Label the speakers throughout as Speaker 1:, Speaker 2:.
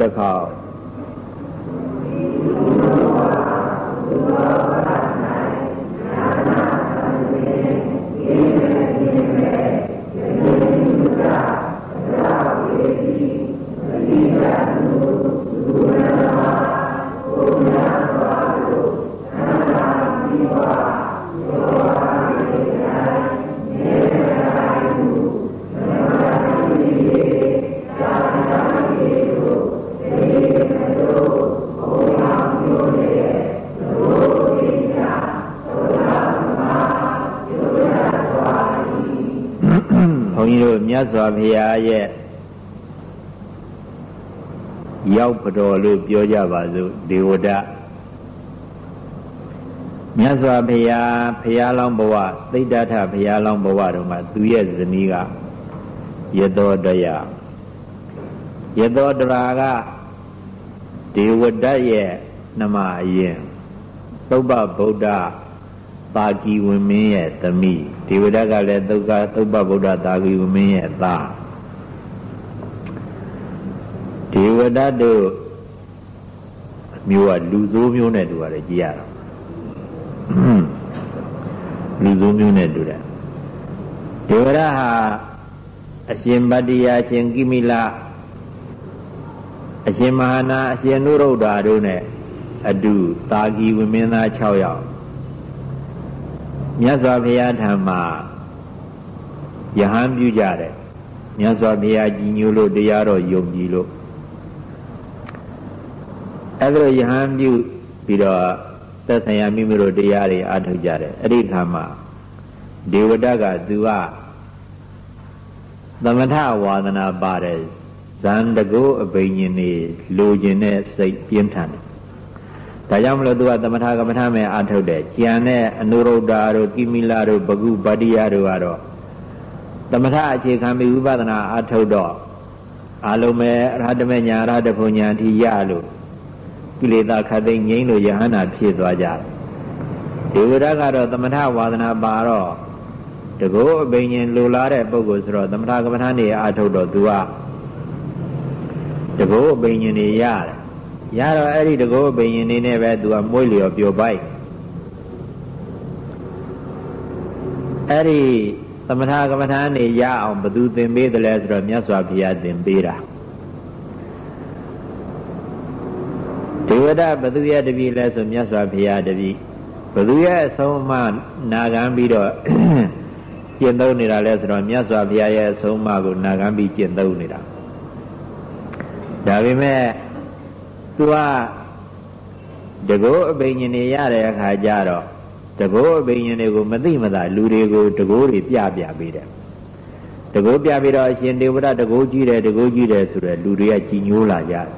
Speaker 1: နောက်တစ်ခေါက် မြတ်စွာဘုရားရဲ့ရောက်ပတော်လို့ပြောကြပါစို့ဒေဝဒမြတ်စွာဘုရားဘုရားလောင်းဘဝသိတ္တထဘုရားလောင်းဘဝတို့မှာသူရဲ့ဇနီးကယသောတယယသောတရာကဒေဝဒရဲ့နှမအရင်သုဗ္ဗဗုဒ္ဓပါကီဝင်းမင်းရဲ့သမီး ဒေဝဒကလည်းသုက္ကသုဗ္ဗဗုဒ္ဓတာကီဝင်းမင်းရဲ့သားဒေဝဒတို့မျိုးကလူဆိုးမျိုးနဲ့တူရတယ်ကြည်ရတာလူဆိုးမျိုးနဲ့တူတယ်ဒေဝဒဟာအရှင်ဗတ္တိယအရှင်ကိမိလအရှင်မဟာနာအရှင်နုရုဒ္ဓတို့နဲ့အတူတာကီဝင်းမင်းသား6ယောက် မြတ်စွာဘုရားထံမှာယဟန်ပြုကြတယ်မြတ်စွာဘုရားကြီးညိုလို့တရားတော်ယုံကြည်လို့အဲ့ဒါယဟန်ပြုပြီးတော့သက်ဆိုင်ရာမိမိတို့တရားတွေအားထုတ်ကြတယ်အဲ့ဒီခါမှာဒေဝတကသူကသမထဝါဒနာပါတယ်ဇန်တကုအဘိညာဉ်နေလိုချင်တဲ့စိတ်ပြင်းထန်တယ် ဒါကြောင့်မလို့သူကသမထကမ္မထမဲ့အာထုတ်တယ်ကျန်တဲ့အနုရုဒ္ဓတို့ကိမိလာတို့ဘဂုဗတ္တိယတို့ကတော့သမထအခြေခံပြီးဝိပဿနာအာထုတ်တော့အလုံးမဲ့အရဟတမေညာအရဟတဘုံညာအထိရလို့ကိလေသာခတ်သိမ်းငြိမ်းလို့ယဟန္တာဖြစ်သွားကြတယ်ဒေဝရကတော့သမထဝါဒနာပါတော့တကောအဘိညာဉ်လိုလားတဲ့ပုဂ္ဂိုလ်ဆိုတော့သမထကမ္မထနေအာထုတ်တော့သူကတကောအဘိညာဉ်နေရတယ် ရတော့အဲ့ဒီတကောဘိရင်နေနဲ့ပဲသူကမွေးလျော်ပျော်ပိုက်အဲ့ဒီသမထကမ္မထာနေရအောင်ဘသူသင်ပေးတယ်လဲဆိုတော့မြတ်စွာဘုရားသင်ပေးတာဒေဝဒဘသူရဲ့တပည့်လဲဆိုမြတ်စွာဘုရားတပည့်ဘသူရဲ့အဆုံးအမနာခံပြီးတော့ကျင့်သုံးနေတာလဲဆိုတော့မြတ်စွာဘုရားရဲ့အဆုံးအမကိုနာခံပြီးကျင့်သုံးနေတာဒါပေမဲ့ သူကတကောအဘိညာဉ်တွေရတဲ့အခါကျတော့တကောအဘိညာဉ်တွေကိုမသိမသာလူတွေကိုတကောတွေပြပြပေးတယ်တကောပြပြီးတော့အရှင်ဒေဝရတကောကြီးတယ်တကောကြီးတယ်ဆိုတော့လူတွေကကြည်ညိုးလာကြတယ်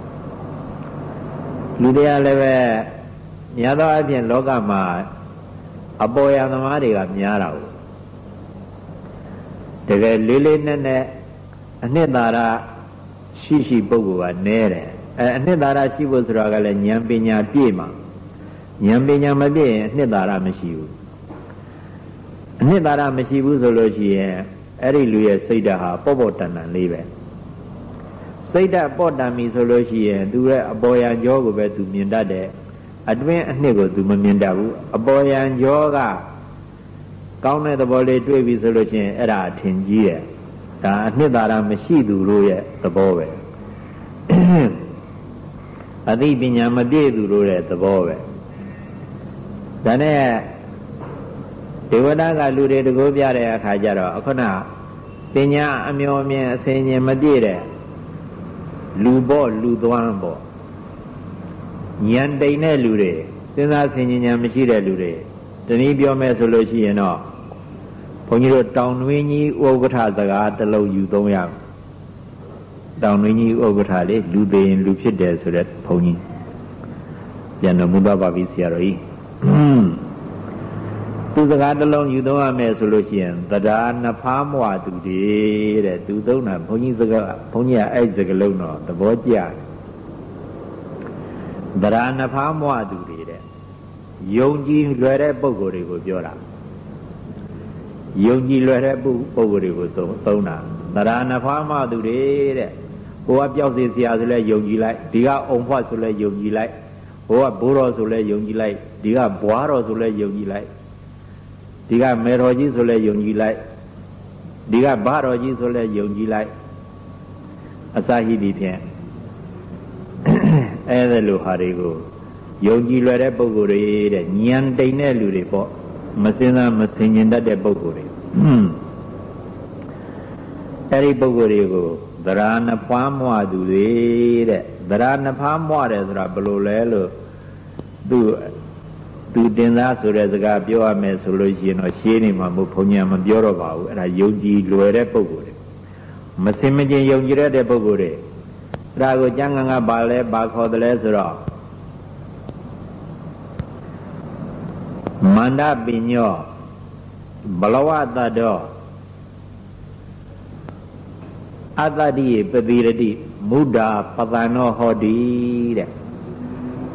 Speaker 1: လူတွေကလည်းပဲများသောအားဖြင့်လောကမှာအပေါ်ယံသမားတွေကများတာကိုတကယ်လေးလေးနက်နက်အနှစ်သာရရှိရှိပုဂ္ဂိုလ်ကနဲတယ် အဲအနှစ်သာရရှိဖို့ဆိုတာကလည်းဉာဏ်ပညာပြည့်မှာဉာဏ်ပညာမပြည့်ရင်အနှစ်သာရမရှိဘူးအနှစ်သာရမရှိဘူးဆိုလို့ရှိရင်အဲ့ဒီလူရဲ့စိတ်ဓာတ်ဟာပေါ့ပေါ့တန်တန်လေးပဲစိတ်ဓာတ်ပေါ့တန်ပြီဆိုလို့ရှိရင်သူရဲ့အပေါ်ယံကြောကိုပဲသူမြင်တတ်တယ်အတွင်းအနှစ်ကိုသူမမြင်တတ်ဘူးအပေါ်ယံကြောကကောင်းတဲ့သဘောလေးတွေ့ပြီဆိုလို့ရှိရင်အဲ့ဒါအထင်ကြီးတယ်ဒါအနှစ်သာရမရှိသူတို့ရဲ့သဘောပဲ အသိပညာမပြည့်သူတို့ရဲ့သဘောပဲဒါနဲ့ဒေဝတာကလူတွေတကိုးပြတဲ့အခါကျတော့အခုနပညာအမျောမြင်အစင်ရင်မပြည့်တဲ့လူပေါ့လူသွမ်းပေါ့ဉာဏ်တိန်တဲ့လူတွေစဉ်းစားဆင်ခြင်ဉာဏ်မရှိတဲ့လူတွေတနည်းပြောမယ်ဆိုလို့ရှိရင်တော့ဘုန်းကြီးတို့တောင်တွင်းကြီးဥက္ကဋ္ဌစကားတစ်လုံးယူသုံးရမယ် တောင်တွင်းကြီးဥက္ကဋ္ဌလေလူသေးရင်လူဖြစ်တယ်ဆိုတဲ့ဘုန်းကြီးပြန်တော်မူသွားပါပြီဆရာတော်ကြီးသူစကားတစ်လုံးယူသုံးရမယ်ဆိုလို့ရှိရင်တရားနှဖားမွာသူတွေတဲ့သူသုံးတာဘုန်းကြီးစကားဘုန်းကြီးကအဲ့စကားလုံးတော့သဘောကျတယ်တရားနှဖားမွာသူတွေတဲ့ယုံကြည်လွယ်တဲ့ပုံကိုယ်တွေကိုပြောတာယုံကြည်လွယ်တဲ့ပုံကိုယ်တွေကိုသုံးတာတရားနှဖားမွာသူတွေတဲ့ဘ ဟိုကပျောက်စေဆရာဆိုလဲယုံကြည်လိုက်ဒီကအုံဖွက်ဆိုလဲယုံကြည်လိုက်ဟိုကဘိုးတော်ဆိုလဲယုံကြည်လိုက်ဒီကဘွားတော်ဆိုလဲယုံကြည်လိုက်ဒီကမေတော်ကြီးဆိုလဲယုံကြည်လိုက်ဒီကဘတော်ကြီးဆိုလဲယုံကြည်လိုက်အစာဟိဒီဖြင့်အဲ့ဒါလိုဟာတွေကိုယုံကြည်လွယ်တဲ့ပုဂ္ဂိုလ်တွေတဲ့ဉာဏ်တိမ်တဲ့လူတွေပေါ့မစင်စားမစင်ကျင်တတ်တဲ့ပုဂ္ဂိုလ်တွေအဲ့ဒီပုဂ္ဂိုလ်တွေကို သရဏဖွားမွားသူတွေတဲ့သရဏဖွားမွားတယ်ဆိုတာဘယ်လိုလဲလို့သူသူတင်သားဆိုတဲ့စကားပြောရမယ်ဆိုလို့ရှိရင်တော့ရှင်းနေမှာမဟုတ်ဘုံညာမပြောတော့ပါဘူးအဲ့ဒါယုံကြည်လွယ်တဲ့ပုဂ္ဂိုလ်တွေမစင်မကျင်ယုံကြည်တဲ့ပုဂ္ဂိုလ်တွေအဲ့ဒါကိုကျမ်းဂန်ကပါလဲပါခေါ်တယ်လဲဆိုတော့မန္တပညောဘလဝတ္တော အတ္တတိပတိရတိမုဒ္ဒပတန်နောဟောတိတဲ့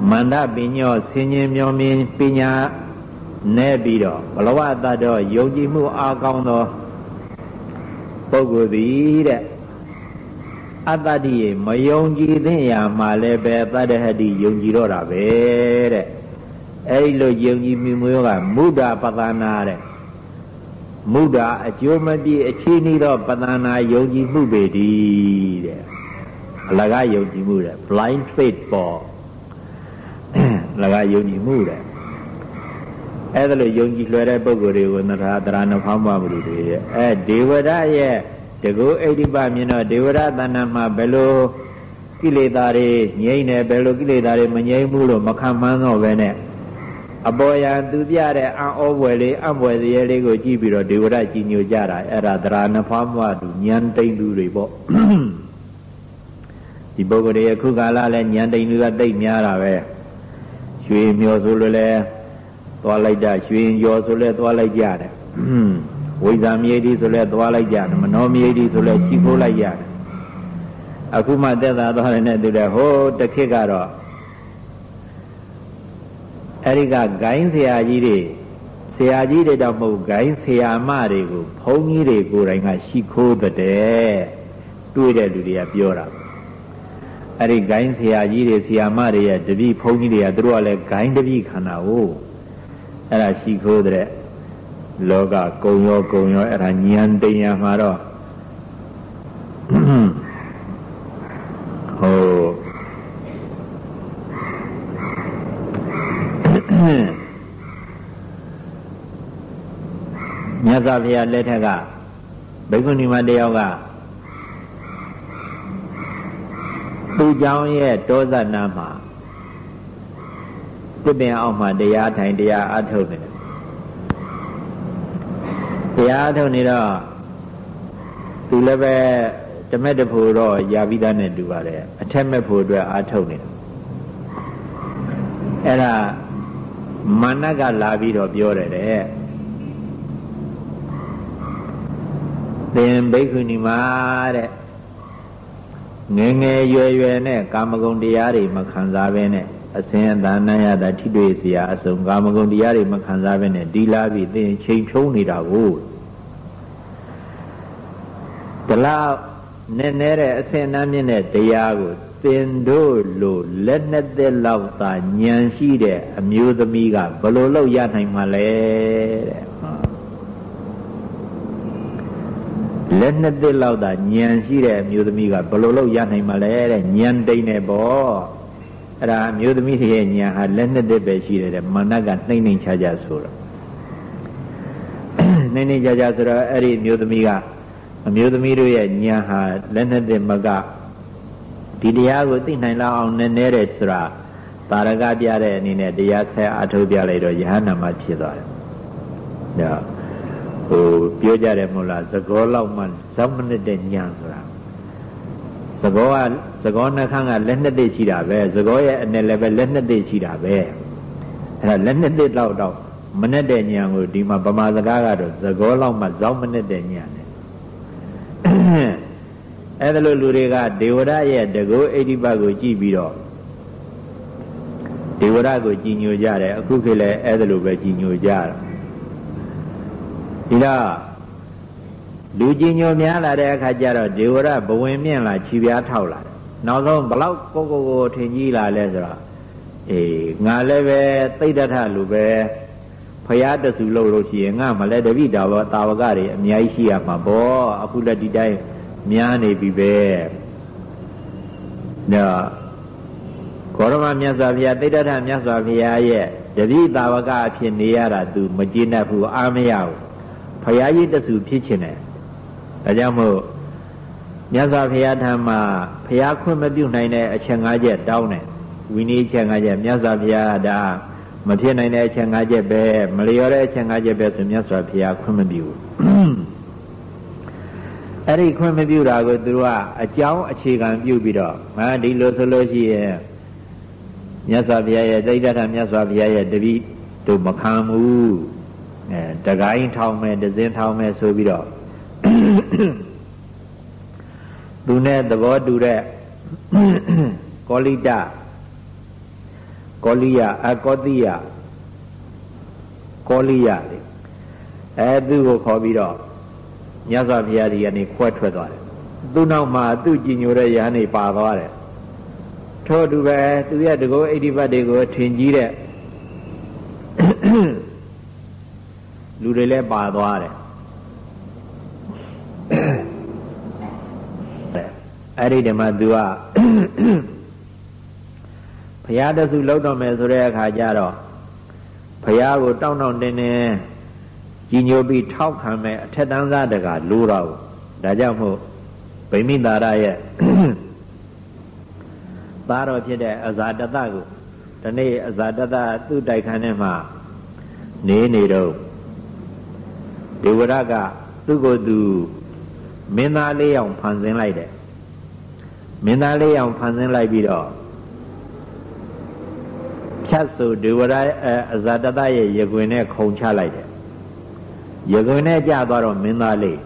Speaker 1: မန္တပညောဆင်ញင်မြောမြင်ပညာနဲ့ပြီးတော့ဘလဝတ္တောယုံကြည်မှုအားကောင်းသောပုဂ္ဂိုလ်သည်တဲ့အတ္တတိမယုံကြည်သင့်ရာမှာလည်းပဲတတ္တဟတိယုံကြည်တော့တာပဲတဲ့အဲ့ဒီလိုယုံကြည်မှုမျိုးကမုဒ္ဒပသနာတဲ့ မုဒ္ဒအကျိုးမပြည့်အချင်းဤတော့ပသနာယုံကြည်မှုပေတည်းတဲ့အလကားယုံကြည်မှုတဲ့ blind faith ပေါ်အလကားယုံကြည်မှုတဲ့အဲ့ဒါလိုယုံကြည်လွယ်တဲ့ပုဂ္ဂိုလ်တွေကိုနထာတရဏဖောင်းပါမှုတွေရဲ့အဲဒေဝရရဲ့တကူအိဋ္ဌိပမြင်တော့ဒေဝရတဏ္ဏမှာဘယ်လိုကိလေသာတွေငြိမ့်တယ်ဘယ်လိုကိလေသာတွေမငြိမ့်ဘူးလို့မခံမှန်းတော့ပဲနဲ့ အပေါ်ယံသူပြတဲ့အံ့ဩဖွယ်လေးအံ့ဖွယ်စရဲလေးကိုကြည့်ပြီးတော့ဒေဝရကြီးညိုကြတာအဲ့ဒါသရဏဖွားမွားသူဉာဏ်တိမ်သူတွေပေါ့ဒီပုဂ္ဂိုလ်တွေအခုကာလလဲဉာဏ်တိမ်သူကတိတ်များတာပဲရွှေမျောဆိုလို့လဲသွားလိုက်တာရွှေရောဆိုလဲသွားလိုက်ကြတယ်ဝိဇာမြေတီဆိုလဲသွားလိုက်ကြတယ်မနောမြေတီဆိုလဲရှိခိုးလိုက်ရတယ်အခုမှတက်တာသွားတယ်နဲ့တူတယ်ဟိုးတစ်ခေတ်ကတော့ အဲ့ဒီကဂိုင်းဆရာကြီးတွေဆရာကြီးတွေတော့မဟုတ်ဂိုင်းဆရာမတွေကိုဘုန်းကြီးတွေကိုယ်တိုင်ကရှိခိုးတဲ့တွေ့တဲ့လူတွေကပြောတာအဲ့ဒီဂိုင်းဆရာကြီးတွေဆရာမတွေရဲ့တပည့်ဘုန်းကြီးတွေကသူတို့ကလည်းဂိုင်းတပည့်ခန္ဓာကိုအဲ့ဒါရှိခိုးတဲ့လောကကုံရောကုံရောအဲ့ဒါဉာဏ်တင်ရမှာတော့ဟိုမြတ်စွာ ဘုရားလက်ထက်ကဘိက္ခုနီမတယောက်ကသူ့ကြောင့်ရဲ့တောဇနာမှာပြပင်အောင်မှာတရားထိုင်တရားအထုတ်နေတယ်တရားအထုတ်နေတော့သူလည်းပဲတမက်တဖို့တော့ယာပိသားနဲ့တူပါတယ်အထက်မဲ့ဖို့အတွက်အာထုတ်နေတယ်အဲ့ဒါမာနကလာပြီးတော့ပြောတယ်တဲ့ သင်ဘိက္ခုနီမာတဲ့ငယ်ငယ်ရွယ်ရွယ်နဲ့ကာမဂုဏ်တရားတွေမခံစားဘဲနဲ့အစင်အတန်နရတာထိတွေ့เสียအစုံကာမဂုဏ်တရားတွေမခံစားဘဲနဲ့ဒီလာပြီးသင်ချိန်ဖြုံးနေတာကိုဒလားနဲ့နဲ့တဲ့အစင်အနှမြင့်တဲ့တရားကိုသင်တို့လိုလက်နှစ်သက်လောက်သာဉာဏ်ရှိတဲ့အမျိုးသမီးကဘယ်လိုလုပ်ရနိုင်မှာလဲတဲ့ လက်နှစ်သက်လောက်သာဉာဏ်ရှိတဲ့အမျိုးသမီးကဘယ်လိုလုပ်ရနိုင်မှာလဲတဲ့ဉာဏ်တိတ်နေပေါ့အဲ့ဒါအမျိုးသမီးရဲ့ဉာဏ်ဟာလက်နှစ်သက်ပဲရှိတယ်တဲ့မာနကနှိမ့်နှိမ့်ချာချာဆိုတော့နှိမ့်နှိမ့်ချာချာဆိုတော့အဲ့ဒီအမျိုးသမီးကအမျိုးသမီးတို့ရဲ့ဉာဏ်ဟာလက်နှစ်သက်မကဒီတရားကိုသိနိုင်လောက်အောင်နည်းနည်းတဲ့ဆိုတာပါရကပြတဲ့အနေနဲ့တရားဆက်အထုတ်ပြလိုက်တော့ယဟနာမဖြစ်သွားတယ်။ဒါ ဟိုပြောကြတယ်မို့လားသကောလောက်မှဇောက်မနစ်တဲ့ညာဆိုတာသကောကသကောနှခမ်းကလက်နှစ်သိရှိတာပဲသကောရဲ့အနေလည်းပဲလက်နှစ်သိရှိတာပဲအဲ့ဒါလက်နှစ်သိလောက်တော့မနဲ့တဲ့ညာကိုဒီမှာဗမာစကားကတော့သကောလောက်မှဇောက်မနစ်တဲ့ညာနဲ့အဲ့ဒါလိုလူတွေကဒေဝရရဲ့တကောအိဋ္ဌိပတ်ကိုကြည့်ပြီးတော့ဒေဝရကိုကြည်ညိုကြတယ်အခုခေတ်လည်းအဲ့ဒါလိုပဲကြည်ညိုကြတာ ဒီတော့လူကြီးညိုများလာတဲ့အခါကျတော့ဒေဝရဘဝင်မြင့်လာခြေပြားထောက်လာတယ်နောက်ဆုံးဘလောက်ကိုကိုကိုထင်ကြီးလာလဲဆိုတော့အေးငါလည်းပဲသိတ္တထလူပဲဖရာတဆူလို့လို့ရှိရင်ငါမလဲတပိတာဘောတာဝကတွေအများကြီးရှိရမှာပေါ့အခုလက်ဒီတိုင်းများနေပြီပဲဒါကောရမမြတ်စွာဘုရားတိဋ္ဌထမြတ်စွာဘုရားရဲ့တပိတာဝကအဖြစ်နေရတာ तू မကျေနပ်ဘူးအားမရဘူး ဖရာကြီးတဆူဖြစ်ချင်တယ်ဒါကြောင့်မို့မြတ်စွာဘုရားထံမှာဘုရားခွင့်မပြုနိုင်တဲ့အချက်၅ချက်တောင်းတယ်ဝိနည်းချက်၅ချက်မြတ်စွာဘုရားဒါမဖြစ်နိုင်တဲ့အချက်၅ချက်ပဲမလျော်တဲ့အချက်၅ချက်ပဲဆိုမြတ်စွာဘုရားခွင့်မပြုဘူးအဲ့ဒီခွင့်မပြုတာကိုသူတို့ကအကြောင်းအခြေခံပြုပြီးတော့ငါဒီလိုဆိုလို့ရှိရင်မြတ်စွာဘုရားရဲ့တိဋ္ဌထမြတ်စွာဘုရားရဲ့တပည့်တို့မခံဘူး အဲတကိုင်းထောင်းမယ်ဒဇင်းထောင်းမယ်ဆိုပြီးတော့သူနဲ့သဘောတူတဲ့ကောလိတကောလိယအကောတိယကောလိယလေအဲသူ့ကိုခေါ်ပြီးတော့မြတ်စွာဘုရားကြီးကနေခွဲထွက်သွားတယ်သူ့နောက်မှာသူ့ကြည်ညိုတဲ့ယဟန်နေပါသွားတယ်ထို့အတူပဲသူရဲ့တကောအိဋ္ဌိပတ်တွေကိုထင်ကြီးတဲ့လူ တွေလည်းပါသွားတယ်အဲ့ဒီတည်းမှာသူကဘုရားတဆူလောက်တော့မယ်ဆိုတဲ့အခါကျတော့ဘုရားကိုတောင်းတောင်းတင်းတင်းကြီးညိုပြီးထောက်ခံမဲ့အထက်တန်းစားတကလိုတော့ဒါကြောင့်မို့ဗိမိတာရရဲ့သားတော်ဖြစ်တဲ့အဇာတတကိုဒီနေ့အဇာတတသူ့တိုက်ခန်းထဲမှာနေနေတော့ ဒေဝရကသူ့ကိုယ်သူမင်းသားလေးအောင်ဖန်ဆင်းလိုက်တယ်မင်းသားလေးအောင်ဖန်ဆင်းလိုက်ပြီးတော့ဖြတ်ဆိုဒေဝရအဇာတတရဲ့ရခွင်နဲ့ခုံချလိုက်တယ်ရခွင်နဲ့ကြသွားတော့မင်းသားလေး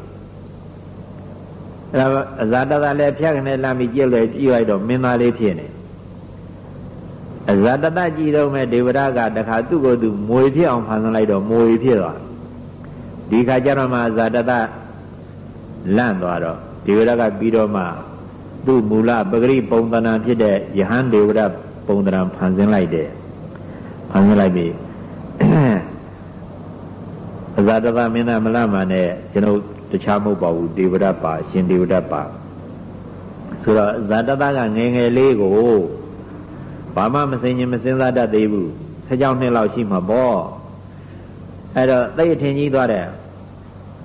Speaker 1: အဲအဇာတတလည်းဖြတ်ခနဲ့လာပြီးကြည့်လိုက်ကြည့်လိုက်တော့မင်းသားလေးဖြစ်နေအဇာတတကြည့်တော့မဲ့ဒေဝရကတခါသူ့ကိုယ်သူမွေဖြစ်အောင်ဖန်ဆင်းလိုက်တော့မွေဖြစ်သွား ဒီခါကျတော့မှအဇာတတလန့်သွားတော့ဒေဝရကပြီးတော့မှသူ့မူလပဂရိပုံသဏ္ဍာန်ဖြစ်တဲ့ယဟန်ဒေဝရပုံသဏ္ဍာန်ဖန်ဆင်းလိုက်တယ်ဖန်ဆင်းလိုက်ပြီအဇာတဗမင်းသားမလမှန်နဲ့ကျွန်တော်တခြားမဟုတ်ပါဘူးဒေဝရပါရှင်ဒေဝရပါဆိုတော့ဇာတတကငယ်ငယ်လေးကိုဘာမှမစင်ရင်မစင်စားတတ်သေးဘူးဆက်ကြောင်းနှစ်လောက်ရှိမှာပေါ့ အဲ့တော့သိအထင်ကြီးသွားတယ်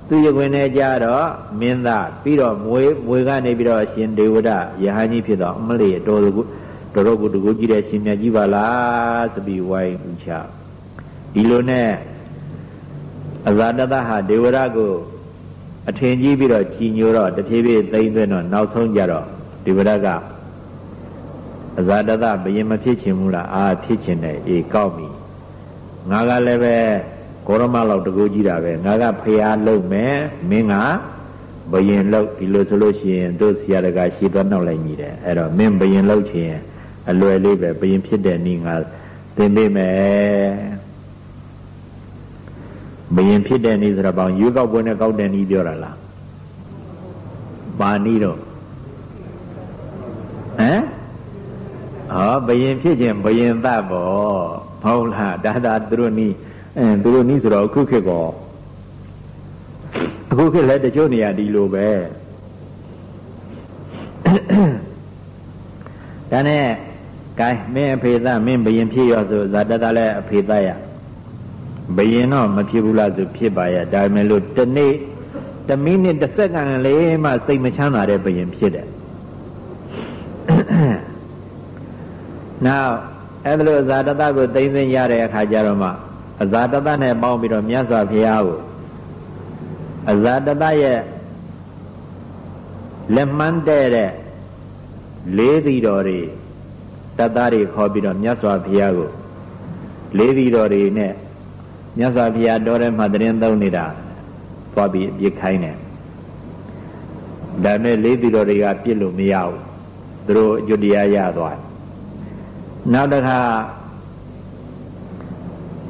Speaker 1: သူရခွင်နဲ့ကြတော့မင်းသားပြီးတော့မွေမွေကနေပြီးတော့ရှင်ဒေဝဒယဟန်ကြီးဖြစ်တော့အမလေးတော်တော်ကိုတော်တော်ကိုတကူကြည့်တဲ့ရှင်မြတ်ကြီးပါလားဆိုပြီးဝိုင်းဦးချဒီလိုနဲ့အဇာတတဟာဒေဝရကိုအထင်ကြီးပြီးတော့ကြီးညိုတော့တဖြည်းဖြည်းသိမ့်သွင်းတော့နောက်ဆုံးကြတော့ဒေဝရကအဇာတတဘယင်မဖြစ်ချင်ဘူးလားအာဖြစ်ချင်တယ်အေးကောက်ပြီငါကလည်းပဲ ကောရမလောက်တကူကြည့်တာပဲငါကဖျားလုံးမယ်မင်းကဘယင်လောက်ဒီလိုဆိုလို့ရှိရင်တို့ဆရာတကရှည်သွားနောက်လိုက်ညီတယ်အဲ့တော့မင်းဘယင်လောက်ချင်အလွယ်လေးပဲဘယင်ဖြစ်တဲ့နည်းငါသင်ပေးမယ်ဘယင်ဖြစ်တဲ့နည်းဆိုတော့ဘောင်ရွေးကောက်ပွဲနဲ့ကောက်တဲ့နည်းပြောတာလားပါနည်းတော့ဟမ်ဟောဘယင်ဖြစ်ခြင်းဘယင်သတ်ပေါ့ဟုတ်လားဒါသာသူတို့နည်း အဲသူတို့နီးဆိုတော့အခုခေတ်ကောအခုခေတ်လည်းတချို့နေရာဒီလိုပဲဒါနဲ့ဂိုင်းမင်းအဖေသားမင်းဘယင်ဖြစ်ရောဆိုဇာတတလည်းအဖေသားရဘယင်တော့မဖြစ်ဘူးလားဆိုဖြစ်ပါရဲ့ဒါပေမဲ့လို့တနေ့တမိနစ်တစ်စက္ကန့်လေးမှစိတ်မချမ်းသာတဲ့ဘယင်ဖြစ်တယ်နောက်အဲ့ဒါလို့ဇာတတကိုသိမ့်သိမ့်ရတဲ့အခါကျတော့မှ အဇာတတနဲ့ပေါင်းပြီးတော့မြတ်စွာဘုရားကိုအဇာတတရဲ့လက်မှန်းတဲ့တဲ့လေးသီတော်တွေတတတွေခေါ်ပြီးတော့မြတ်စွာဘုရားကိုလေးသီတော်တွေနဲ့မြတ်စွာဘုရားတော်ထဲမှာတရင်သုံးနေတာသွားပြီးအပြစ်ခိုင်းတယ်ဒါနဲ့လေးသီတော်တွေကပြစ်လို့မရဘူးသူတို့အကျွတရားရသွားနောက်တစ်ခါ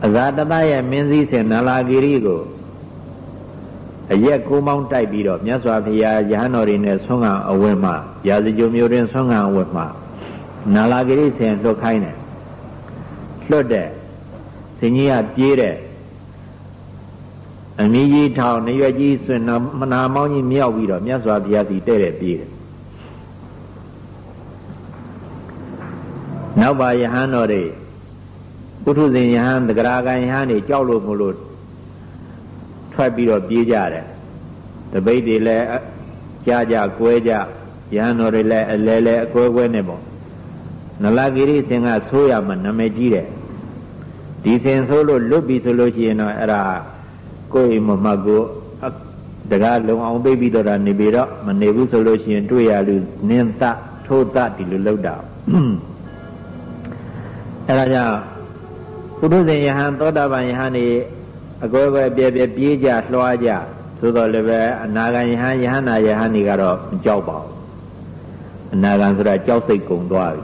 Speaker 1: အဇာတတရဲ့မင်းစည်းစင်နလာဂီရီကိုအအရက်ကိုမောင်းတိုက်ပြီးတော့မြတ်စွာဘုရားရဟန်းတော်တွေနဲ့ဆွမ်းကအဝတ်မှရာဇကြိုမျိုးတွင်ဆွမ်းကအဝတ်မှနာလာဂရိဆင်လွတ်ခိုင်းတယ်လွတ်တဲ့စင်ကြီးကပြေးတဲ့အမီးကြီးထောင်နေရွက်ကြီးဆွင်မနာမောင်းကြီးမြောက်ပြီးတော့မြတ်စွာဘုရားစီတဲ့တဲ့ပြေးတယ်နောက်ပါယဟန်တော်တွေ ပုထုဇဉ်ယဟန်တဂရာကံယဟန်တွေကြောက်လို့မလို့ထွက်ပြီးတော့ပြေးကြတယ်တပိတ်တွေလည်းကြာကြကွဲကြယဟန်တော်တွေလည်းအလဲလဲအကွဲကွဲနေပေါ့နလဂိရိစင်ကဆိုးရမှနာမည်ကြီးတယ်ဒီစင်ဆိုးလို့လွတ်ပြီဆိုလို့ရှိရင်တော့အဲ့ဒါကိုယ်အိမ်မမှတ်ကိုတကားလုံအောင်သိပြီးတော့နေပြီတော့မနေဘူးဆိုလို့ရှိရင်တွေ့ရလူနင်းသထိုးသဒီလိုလောက်တာအဲ့ဒါကြောင့် ပုထုဇဉ်ယဟန်သောတာပန်ယဟန်နေအကွဲကွဲပြဲပြဲပြေးကြလွှားကြသို့တော်လည်းပဲအနာဂံယဟန်ယဟန်နာယဟန်နေကတော့မကြောက်ပါဘူးအနာဂံဆိုတာကြောက်စိတ်ကုန်သွားပြီ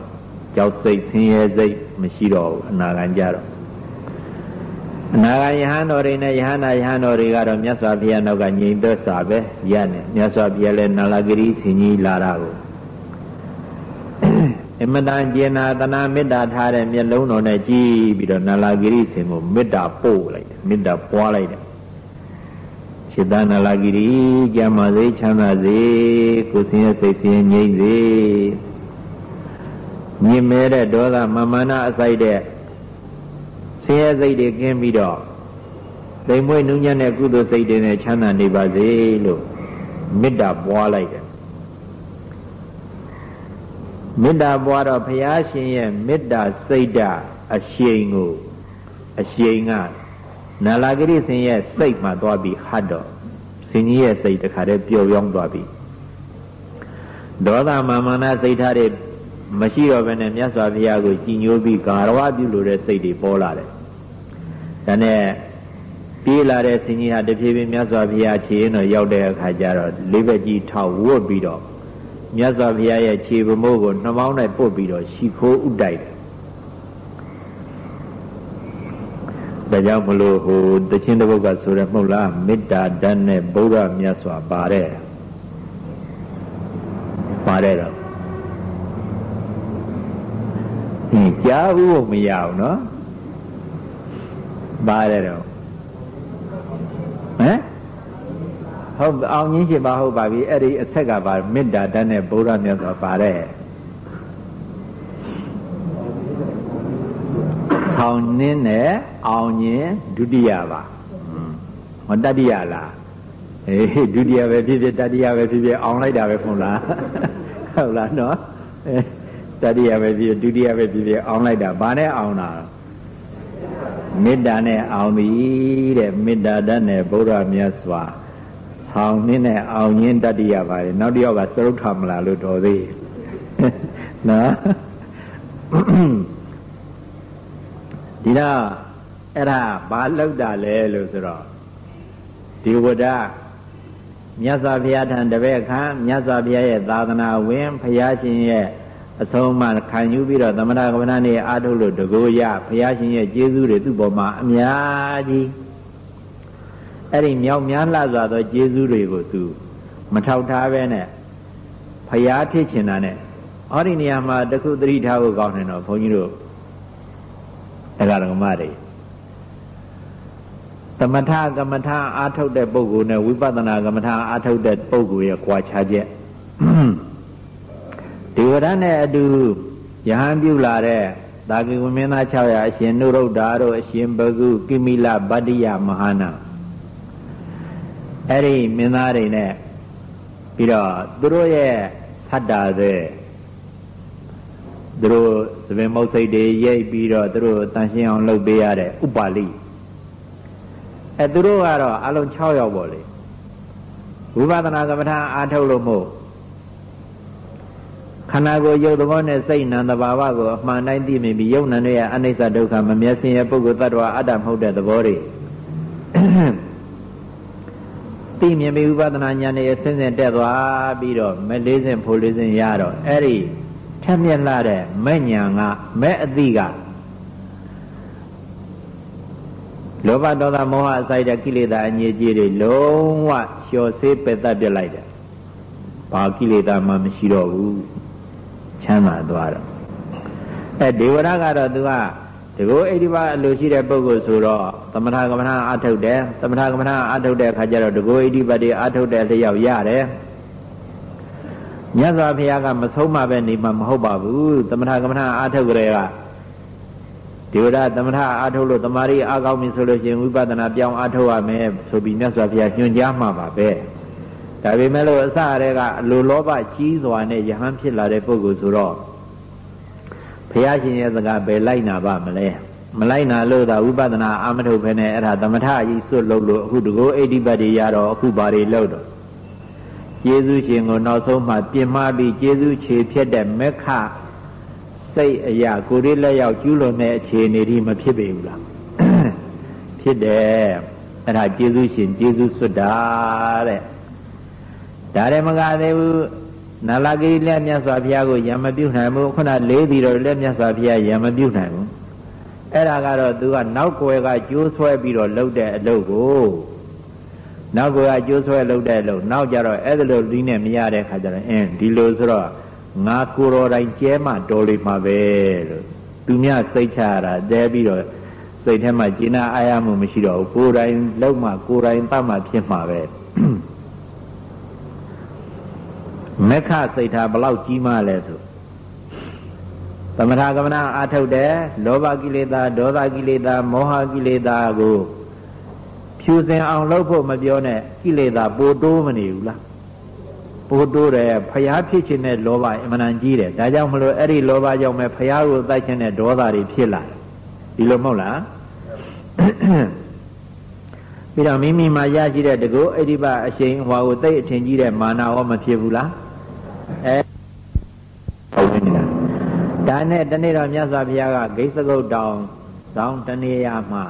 Speaker 1: ကြောက်စိတ်ဆင်းရဲစိတ်မရှိတော့ဘူးအနာဂံကြတော့အနာဂံယဟန်တော်တွေနဲ့ယဟန်နာယဟန်တော်တွေကတော့မြတ်စွာဘုရားနောက်ကငြိမ်သက်စာပဲရက်နေမြတ်စွာဘုရားလည်းနာလဂရိဆင်ကြီးလာတာကို အမတန်ကျင်နာတနာမေတ္တာထားတဲ့မျက်လုံးတော်နဲ့ကြည့်ပြီးတော့နာလာဂိရိဆင်ကိုမေတ္တာပို့လိုက်တယ်မေတ္တာပွားလိုက်တယ်စေတနာလာဂိရိကြမ်းပါစေချမ်းသာစေကိုယ်စင်ရဲ့စိတ်စင်ငြိမ့်စေမြင်မဲတဲ့ဒေါသမမာနအစိုက်တဲ့ဆင်းရဲစိတ်တွေကင်းပြီးတော့လိမ်မွေးနုညံ့တဲ့ကုသိုလ်စိတ်တွေနဲ့ချမ်းသာနေပါစေလို့မေတ္တာပွားလိုက်တယ် မေတ္တာပွားတော့ဘုရားရှင်ရဲ့မေတ္တာစိတ်ဓာအရှိန်ကိုအရှိန်ကနာလာဂရိစင်ရဲ့စိတ်မှသွားပြီးဟတ်တော့စင်ကြီးရဲ့စိတ်တခါတည်းပျော်ပြောင်းသွားပြီဒေါသမာမာနစိတ်ထားတွေမရှိတော့ဘဲနဲ့မြတ်စွာဘုရားကိုကြည်ညိုပြီးဂါရဝပြုလို့တဲ့စိတ်တွေပေါ်လာတယ်ဒါနဲ့ပြေးလာတဲ့စင်ကြီးဟာတဖြည်းဖြည်းမြတ်စွာဘုရားခြေရင်တော့ရောက်တဲ့အခါကျတော့လေးဘက်ကြီးထောက်ဝတ်ပြီးတော့ မြတ်စွာဘုရားရဲ့ခြေပမိုးကိုနှမောင်းနဲ့ပုတ်ပြီးတော့ရှ िख ိုးဥတိုက်တယ်ဒါကြောင့်မလို့ဟိုတချင်းတစ်ပုဒ်ကဆိုရမဟုတ်လားမေတ္တာဓာတ်နဲ့ဗုဒ္ဓမြတ်စွာပါတယ်ပါတယ်တော့ဟင်ကြားဘူးမရအောင်နော်ပါတယ်တော့ဟမ် ဟုတ်အောင်ကြီးရှိပါဟုတ်ပါပြီအဲ့ဒီအဆက်ကပါမေတ္တာတတ်နဲ့ဗုဒ္ဓမြတ်စွာပါတယ်ဆောင်နှင်းနဲ့အောင်ရင်ဒုတိယပါဟောတတိယလားအေးဒုတိယပဲဖြစ်ဖြစ်တတိယပဲဖြစ်ဖြစ်အောင်လိုက်တာပဲဖုံးလားဟုတ်လားနော်တတိယပဲဖြစ်ဒုတိယပဲဖြစ်ဖြစ်အောင်လိုက်တာဘာနဲ့အောင်တာမေတ္တာနဲ့အောင်ပြီတဲ့မေတ္တာတတ်နဲ့ဗုဒ္ဓမြတ်စွာ ဆောင်နှင်းနဲ့အောင်ရင်းတတ္တိရပါတယ်နောက်တစ်ယောက်ကစရုပ်ထမလားလို့တော်သေးနော်ဒီတော့အဲ့ဒါဘာလောက်တာလဲလို့ဆိုတော့ဒီဝဒမြတ်စွာဘုရားထံတပည့်ခံမြတ်စွာဘုရားရဲ့သာသနာဝင်ဘုရားရှင်ရဲ့အဆုံးအမခံယူပြီးတော့သမဏကမ္မနာနေအားထုတ်လို့တကူရဘုရားရှင်ရဲ့ကျေးဇူးတွေသူ့ပေါ်မှာအများကြီး အဲ့ဒီမြောက်များလှစွာသောကျေးဇူးတွေကိုသူမထောက်ထားပဲနဲ့ဖျားဖြစ်ချင်တာနဲ့ဟောဒီနေရာမှာတခုသတိထားဖို့ကောင်းတယ်တော့ဘုန်းကြီးတို့အဂရကမတွေသမထကမ္မထအာထုတ်တဲ့ပုဂ္ဂိုလ်နဲ့ဝိပဿနာကမ္မထအာထုတ်တဲ့ပုဂ္ဂိုလ်ရဲ့ကွာခြားချက်ဒီဝရနဲ့အတူယဟန်ပြုလာတဲ့သာဂိဝမင်းသား600အရှင်နုရုဒ္ဓါတို့အရှင်ဘဂုကိမိလဗတ္တိယမဟာနာ အဲ့ဒီမင်းသားတွေနဲ့ပြီးတော့သူတို့ရဲ့ဆတ်တာတဲ့သူတို့သပင်မုတ်စိတ်တွေရိပ်ပြီးတော့သူတို့တန်ရှင်းအောင်လုပ်ပေးရတဲ့ဥပါလိအဲသူတို့ကတော့အလုံး6ယောက်ပေါ့လေဝိပဿနာကမ္မထာအားထုတ်လို့မို့ခန္ဓာကိုယ်ရုပ်သဘောနဲ့စိတ်နံတဘာဝကိုအမှန်တိုင်းသိမြင်ပြီးယုံနံတွေရဲ့အနိစ္စဒုက္ခမမျက်စင်ရဲ့ပုဂ္ဂိုလ်တ attva အတ္တမဟုတ်တဲ့သဘောတွေ သိမြင်ပြီးဥပဒနာဉာဏ်နဲ့ဆင်းဆင်းတက်သွားပြီးတော့မဲ့လေးစင်ဖို့လေးစင်ရတော့အဲ့ဒီထက်မြက်လာတဲ့မဲ့ညာကမဲ့အတိကလောဘဒေါသမောဟအစိုက်တဲ့ကိလေသာအငြိကြီးတွေလုံးဝလျှော်ဆေးပယ်တတ်ပြလိုက်တယ်ဘာကိလေသာမှမရှိတော့ဘူးချမ်းသာသွားတော့အဲဒေဝရကတော့သူက တကောအိဒီပါအလိုရှိတဲ့ပုဂ္ဂိုလ်ဆိုတော့သမထကမ္မထာအထုတ်တယ်သမထကမ္မထာအထုတ်တဲ့အခါကျတော့တကောအိဒီပါတွေအထုတ်တဲ့လျောက်ရတယ်မြတ်စွာဘုရားကမဆုံးမပဲနေမှာမဟုတ်ပါဘူးသမထကမ္မထာအထုတ်ကြတဲ့ကဒီဝရသမထအာထုတ်လို့တမာရီအကောင်းပြီဆိုလို့ရှိရင်ဝိပဿနာပြောင်းအာထုတ်ရမယ်ဆိုပြီးမြတ်စွာဘုရားညွှန်ကြားမှာပါပဲဒါပေမဲ့လို့အစရဲကအလိုလောဘကြီးစွာနဲ့ယဟန်ဖြစ်လာတဲ့ပုဂ္ဂိုလ်ဆိုတော့ဘု ရားရှင်ရဲ့စကားပဲလိုက်နာပါမလဲမလိုက်နာလို့သာဝိပဿနာအာမထုတ်ဖ ೇನೆ အဲ့ဒါသမထကြီးစွတ်လို့လို့အခုတကောအိဋ္ဌိပတ်တွေရတော့အခုဘာတွေလို့တော့ကျေးဇူးရှင်ကိုနောက်ဆုံးမှပြင်မပြီးကျေးဇူးခြေဖြတ်တဲ့မက္ခစိတ်အရာကိုယ်ရလက်ရောက်ကျူးလွန်တဲ့အခြေအနေဒီမဖြစ်ပေဘူးလားဖြစ်တယ်အဲ့ဒါကျေးဇူးရှင်ကျေးဇူးစွတ်တာတဲ့ဒါလည်းမကသေးဘူး နာလဂိလက်မြတ်စွာဘုရားကိုယံမပြုတ်နိုင်ဘူးခုနလေးပြီးတော့လက်မြတ်စွာဘုရားယံမပြုတ်နိုင်ဘူးအဲ့ဒါကတော့သူကနောက်ွယ်ကကျိုးဆွဲပြီးတော့လှုပ်တဲ့အလုပ်ကိုနောက်ွယ်ကကျိုးဆွဲလှုပ်တဲ့အလုပ်နောက်ကြတော့အဲ့ဒါလိုဒီနဲ့မရတဲ့ခါကျတော့အင်းဒီလိုဆိုတော့ငါကိုယ်တော်တိုင်ကျဲမှတော်လိမ့်မှာပဲလို့သူမြစိတ်ချရတာတဲပြီးတော့စိတ်ထဲမှာကျင်နာအားရမှုမရှိတော့ဘူးကိုယ်တိုင်လောက်မှကိုယ်တိုင်တတ်မှဖြစ်မှာပဲ မက္ခစိတ်ထားဘလောက်ကြီးမှလဲဆိုသမထကမ္မနာအာထုတ်တယ်လောဘကိလေသာဒေါသကိလေသာမောဟကိလေသာကိုဖြူစင်အောင်လုပ်ဖို့မပြောနဲ့ကိလေသာပိုတိုးမနေဘူးလားပိုတိုးတယ်ဖျားဖြစ်ခြင်းနဲ့လောဘအမှန်တန်ကြီးတယ်ဒါကြောင့်မလို့အဲ့ဒီလောဘကြောင့်ပဲဖျားကိုတိုက်ခြင်းနဲ့ဒေါသတွေဖြစ်လာတယ်ဒီလိုမဟုတ်လားပြီးတော့မိမိမှာရရှိတဲ့တကုအဋ္ဌိပအရှိန်ဟွာကိုသိအထင်ကြီးတဲ့မာနရောမဖြစ်ဘူးလား အဲဟုတ်ပြီလားဒါနဲ့တနေ့တော့မြတ်စွာဘုရားကဂိစကုတ်တောင်ဇောင်းတနေရာမှာ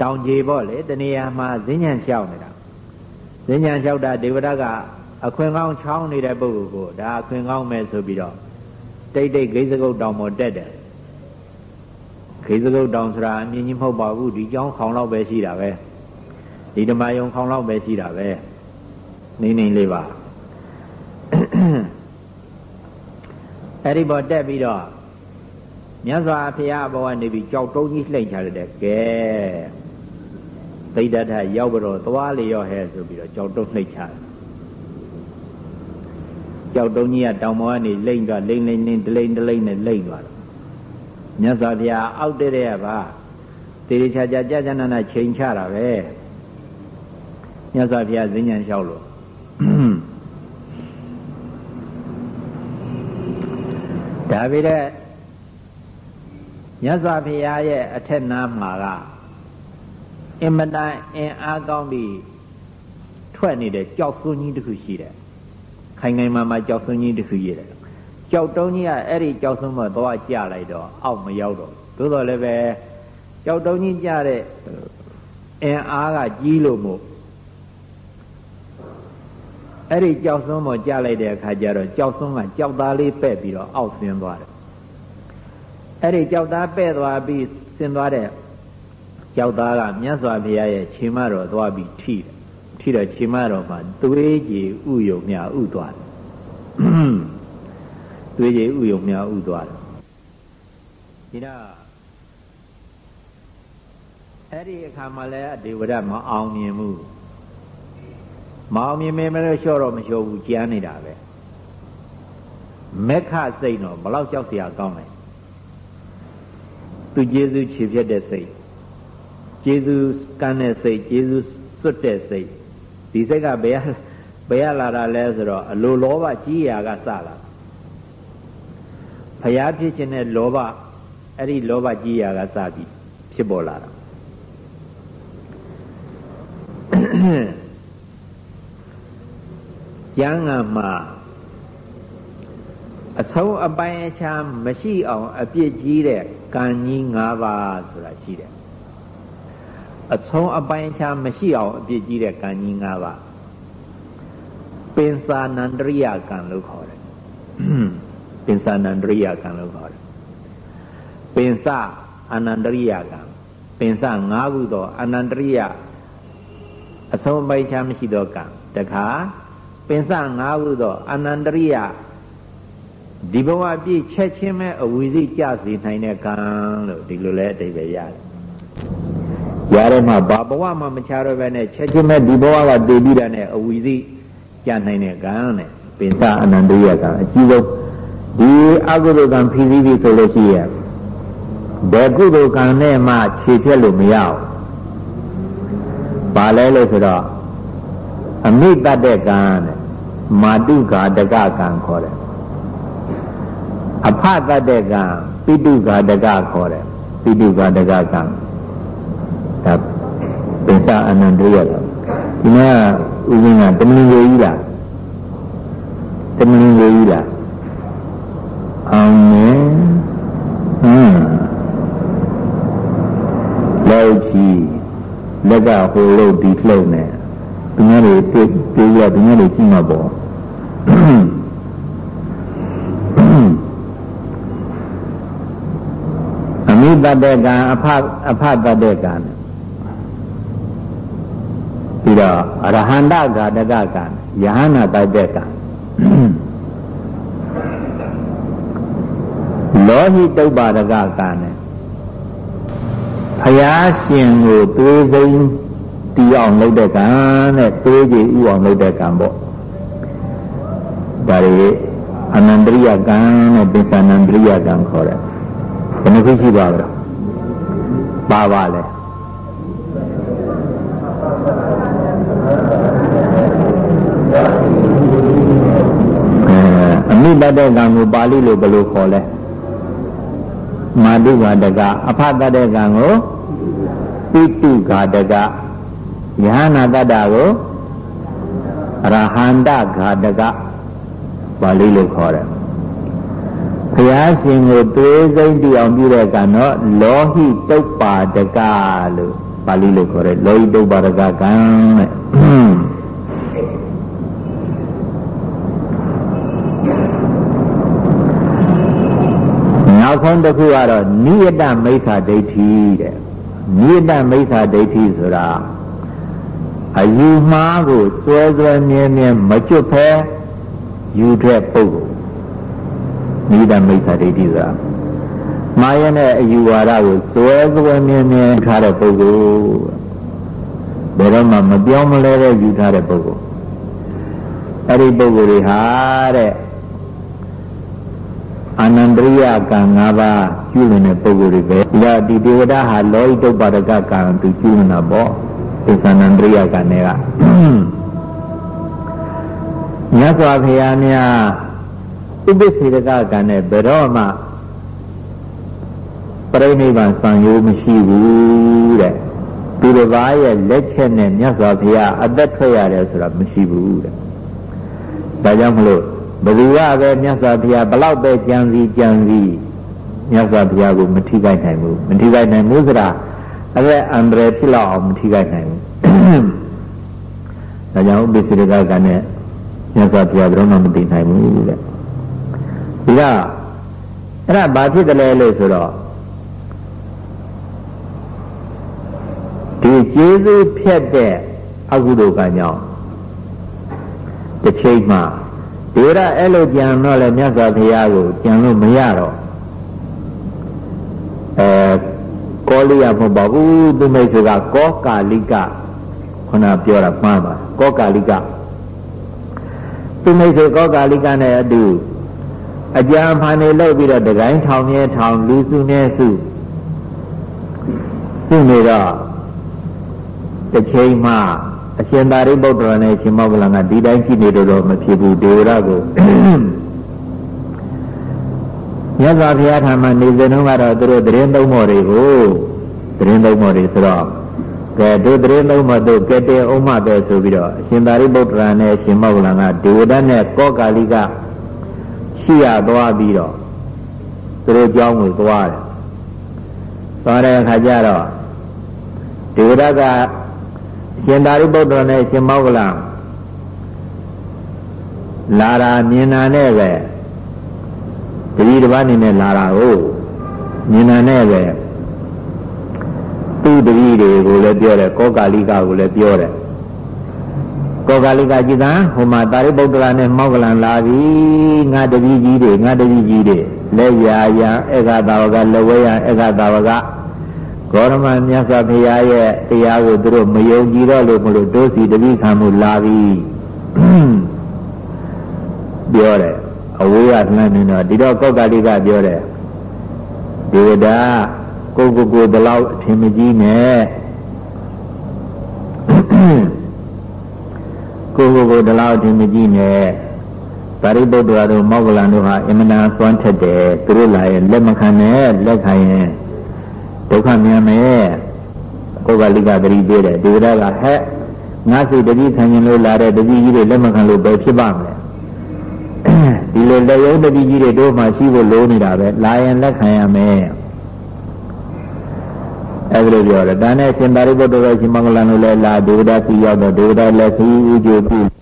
Speaker 1: တောင်ကြီးပေါ့လေတနေရာမှာဈဉ္ဉံလျှောက်နေတာဈဉ္ဉံလျှောက်တာဒေဝရကအခွင်ကောင်းချောင်းနေတဲ့ပုဂ္ဂိုလ်ကိုဒါအခွင်ကောင်းမဲ့ဆိုပြီးတော့တိတ်တိတ်ဂိစကုတ်တောင်ပေါ်တက်တယ်ဂိစကုတ်တောင်ဆိုတာအမြင်ကြီးမဟုတ်ပါဘူးဒီကျောင်းခေါင်လောက်ပဲရှိတာပဲဒီဓမ္မယုံခေါင်လောက်ပဲရှိတာပဲနေနေလေးပါ အဲ့ဒီပေါ်တက်ပြီးတော့မြတ်စွာဘုရားဘောကနေပြီးကြောက်တုံးကြီးလှိမ့်ချရတဲ့ကဲသိဒ္ဓထရောက်ပြီးတော့သွားလေရောဟဲဆိုပြီးတော့ကြောက်တုံးလှိမ့်ချတယ်ကြောက်တုံးကြီးကတောင်ပေါ်ကနေလိမ့်သွားလိမ့်လိမ့်လိမ့်ဒလိမ့်ဒလိမ့်နဲ့လိမ့်သွားတယ်မြတ်စွာဘုရားအောက်တဲ့ရပါတေရချာချာကြာကြာနာနာချိန်ချတာပဲမြတ်စွာဘုရားဈဉ္ဉံလျှောက်လို့ ဒါပေတဲ့မြတ်စွာဘုရားရဲ့အထက်နားမှာကအင်မတန်အင်အားကောင်းပြီးထွက်နေတဲ့ကြောက်စွန်းကြီးတစ်ခုရှိတယ်ခိုင်ခိုင်မာမာကြောက်စွန်းကြီးတစ်ခုရှိတယ်ကြောက်တုံးကြီးကအဲ့ဒီကြောက်စွန်းမှာသွားကြလိုက်တော့အောက်မရောက်တော့သို့တော်လည်းပဲကြောက်တုံးကြီးကြတဲ့အင်အားကကြီးလို့မို့ အဲ့ဒီကြောက်စွန်းပေါ်ကြလိုက်တဲ့အခါကျတော့ကြောက်စွန်းကကြောက်သားလေးပဲ့ပြီးတော့အောက်ဆင်းသွားတယ်အဲ့ဒီကြောက်သားပဲ့သွားပြီးဆင်းသွားတဲ့ကြောက်သားကမြတ်စွာဘုရားရဲ့ခြေမတော်သွားပြီးထိတယ်ထိတော့ခြေမတော်မှာသွေးကြည်ဥယုံမြဥသွားတယ်သွေးကြည်ဥယုံမြဥသွားတယ်ဒီတော့အဲ့ဒီအခါမှာလည်းအဒေဝရမအောင်မြင်ဘူး မအောင်မြင်မင်းမလို့လျှော့တော့မလျှော့ဘူးကြမ်းနေတာပဲမက္ခစိတ်တော့ဘလောက်ကြောက်เสียကောင်းလဲသူကျေးဇူးခြေဖြတ်တဲ့စိတ်ကျေးဇူးကမ်းတဲ့စိတ်ကျေးဇူးစွတ်တဲ့စိတ်ဒီစိတ်ကဘယ်ဘယ်လာတာလဲဆိုတော့အလိုလောဘကြီးရာကစလာဖျားဖြစ်ခြင်းနဲ့လောဘအဲ့ဒီလောဘကြီးရာကစပြီးဖြစ်ပေါ်လာတာ ကျမ်းဂန်မှာအဆုံးအပိုင်းအခြားမရှိအောင်အပြစ်ကြီးတဲ့ကံကြီး၅ပါးဆိုတာရှိတယ်အဆုံးအပိုင်းအခြားမရှိအောင်အပြစ်ကြီးတဲ့ကံကြီး၅ပါးပင်စာနန္ဒရိယကံလို့ခေါ်တယ်ပင်စာနန္ဒရိယကံလို့ခေါ်တယ်ပင်စအနန္ဒရိယကံပင်စ၅ခုသောအနန္တရိယအဆုံးပိုက်ချမရှိသောကံတခါ ပင်စ၅ခုသောအနန္တရိယဒီဘဝပြည့်ချက်ချင်းမဲ့အဝီစိကြစေနိုင်တဲ့ကံလို့ဒီလိုလဲအတိပ္ပယ်ရတယ်။ရတဲ့မှာဘာဘဝမှမချတော့ပဲနဲ့ချက်ချင်းမဲ့ဒီဘဝကတည်ပြီးတာနဲ့အဝီစိကြနိုင်တဲ့ကံနဲ့ပင်စအနန္တရိယကံအကြီးဆုံးဒီအကုသိုလ်ကံဖြီးပြီးပြီဆိုလို့ရှိရဲ့ဘယ်ကုသိုလ်ကံနဲ့မှခြေဖြတ်လို့မရဘူး။ဘာလဲလို့ဆိုတော့အမိတတ်တဲ့ကံနဲ့ မာတုဃာတကကံခေါ်တယ်အဖတတ်တဲ့ကံပိတုဃာတကခေါ်တယ်ပိတုဃာတကကံဒါပင်စအနန္တရရဒီနေ့ဥစဉ်ကတမလင်ကြီးလားတမလင်ကြီးလားအောင်နေဟမ်လောက်ချီလက်ကဟိုလို့ဒီလှုပ်နေ သူများတွေတွေ့တွေ့ရသူများတွေကြည့်မှာပေါ့အမိတတ်တဲ့ကံအဖအဖတတ်တဲ့ကံပြီးတော့အရဟန္တဂါတကကံယဟနာတတ်တဲ့ကံလောဟိတုပ္ပါဒကကံနဲ့ဖယားရှင်ကိုသွေးစိမ်း တီးအောင်လုပ်တဲ့ကံနဲ့သွေးကြည်ဥအောင်လုပ်တဲ့ကံပေါ့ဒါတွေအနန္တရိယကံနဲ့ပိဿနန္တရိယကံခေါ်တယ်ဘယ်နှခုရှိပါ့မလဲပါပါလဲအမိတတ်တဲ့ကံကိုပါဠိလိုဘယ်လိုခေါ်လဲမာတုဃာတကအဖတတ်တဲ့ကံကိုပိတုဃာတက ယဟနာတတ္တကိုရဟန္တဃာတကပါဠိလိုခေါ်တယ်ဘုရားရှင်ကိုသွေးစိမ့်တည်အောင်ပြုတဲ့ကံတော့လောဟိတုပ္ပါဒကလို့ပါဠိလိုခေါ်တယ်လောဟိတုပ္ပါဒကကံတဲ့နောက်ဆုံးတစ်ခုကတော့နိယတမိစ္ဆာဒိဋ္ဌိတဲ့နိယတမိစ္ဆာဒိဋ္ဌိဆိုတာ အယူမှားကိုစွဲစွဲမြဲမြဲမကျွတ်ဖဲယူတဲ့ပုဂ္ဂိုလ်နိဒမိစ္ဆာဒိဋ္ဌိဆိုတာမာယနဲ့အယူဝါဒကိုစွဲစွဲမြဲမြဲထားတဲ့ပုဂ္ဂိုလ်ဘယ်တော့မှမပြောင်းမလဲတဲ့ယူထားတဲ့ပုဂ္ဂိုလ်အဲ့ဒီပုဂ္ဂိုလ်တွေဟာတဲ့အာနန္ဒရိယကံ၅ပါးကျူးလွန်တဲ့ပုဂ္ဂိုလ်တွေပဲဒီကဒီဒေဝတာဟာလောဟိတုပ္ပါဒကကံသူကျူးလွန်တာပေါ့ သစ္စာနန္ဒရိယကံတွေကမြတ်စွာဘုရားများဥပ္ပစေတကကံနဲ့ဘယ်တော့မှပြိဋိဘံဆံရိုးမရှိဘူးတဲ့သူတစ်ပါးရဲ့လက်ချက်နဲ့မြတ်စွာဘုရားအသက်ထွက်ရတယ်ဆိုတာမရှိဘူးတဲ့ဒါကြောင့်မလို့ဘယ်သူကပဲမြတ်စွာဘုရားဘလောက်ပဲကြံစီကြံစီမြတ်စွာဘုရားကိုမထိခိုက်နိုင်ဘူးမထိခိုက်နိုင်ဘူးဆိုတာ အဲ့ဒါအန္တရာယ်ဖြစ်လောက်အောင်မထိခိုက်နိုင်ဘူးဒါကြောင့်ဥပ္ပစေတကကနဲ့မြတ်စွာဘုရားဘယ်တော့မှမသိနိုင်ဘူးတဲ့ဒီကအဲ့ဒါဘာဖြစ်တယ်လဲလို့ဆိုတော့ဒီကျေးဇူးဖြတ်တဲ့အကုသိုလ်ကကြောင့်တစ်ချိန်မှဒီရအဲ့လိုကြံတော့လေမြတ်စွာဘုရားကိုကြံလို့မရတော့အဲ ကောလိယမဟုတ်ပါဘူးသူမိတ်ဆွေကကောကာလိကခုနပြောတာမှားပါကောကာလိကသူမိတ်ဆွေကောကာလိကနဲ့အတူအကြံဖန်နေလို့ပြီးတော့တကိုင်းထောင်မြဲထောင်လူစုမြဲစုစုနေတော့တစ်ချိန်မှအရှင်သာရိပုတ္တရာနဲ့ရှင်မောဂလန်ကဒီတိုင်းဖြစ်နေတော့မဖြစ်ဘူးဒေဝရကို မြတ်စွာဘုရားထာမနေစဉ်တုန်းကတော့သူတို့တရင်သုံးမော်တွေကိုတရင်သုံးမော်တွေဆိုတော့ကဲတို့တရင်သုံးမော်တို့ကဲတင်အောင်မပဲဆိုပြီးတော့အရှင်သာရိပုတ္တရာနဲ့ရှင်မောဂလန်ကဒေဝဒတ်နဲ့ကောကာလိကရှိရသွားပြီးတော့သူတို့ကြောင်းကိုသွားတယ်သွားတဲ့အခါကျတော့ဒေဝဒတ်ကရှင်သာရိပုတ္တရာနဲ့ရှင်မောဂလန်လာတာမြင်တာနဲ့ပဲ တတိတစ်ပါးနေနဲ့လာတာကိုမြင်တာနဲ့ပဲသူသူ့တပည့်တွေကိုလည်းပြောတယ်ကောကာလိကကိုလည်းပြောတယ်ကောကာလိကကြည်သာဟိုမှာတာရိပုတ္တရာနဲ့မောက္ကလန်လာပြီငါတပည့်ကြီးတွေငါတပည့်ကြီးတွေလက်ရာယံဧကသာဝကလက်ဝဲယံဧကသာဝကဂေါရမမြတ်စွာဘုရားရဲ့တရားကိုသူတို့မယုံကြည်တော့လို့မလို့တိုးစီတပည့်ခံမှုလာပြီပြောတယ် အဝေးကလှမ်းနေတော့ဒီတော့ကောက္ကလိကပြောတယ်ဒေဝတာကိုကိုကိုဒီလောက်အထင်မကြီးနဲ့ကိုကိုကိုဒီလောက်အထင်မကြီးနဲ့ပါရိပုတ္တရာတို့မောဂလန်တို့ဟာအင်မနာစွမ်းထက်တယ်သူတို့လာရင်လက်မခံနဲ့လက်ခံရင်ဒုက္ခမြန်မယ်ကိုကလိကသတိပေးတယ်ဒေဝတာကဟဲ့ငါစိတ်တတိခံရင်လို့လာတဲ့တတိကြီးတွေလက်မခံလို့ပဲဖြစ်ပါမယ် ဒီလိုလက်ရုံးတတိကြီးတွေတို့မှရှိဖို့လိုနေတာပဲလာရင်လက်ခံရမယ်အဲဒီလိုပြောတယ်ဒါနဲ့ရှင်သာရိပုတ္တရာရှင်မင်္ဂလာတို့လည်းလာဒေဝတာစီရောက်တော့ဒေဝတာလည်းခီးဥကျိုးပြု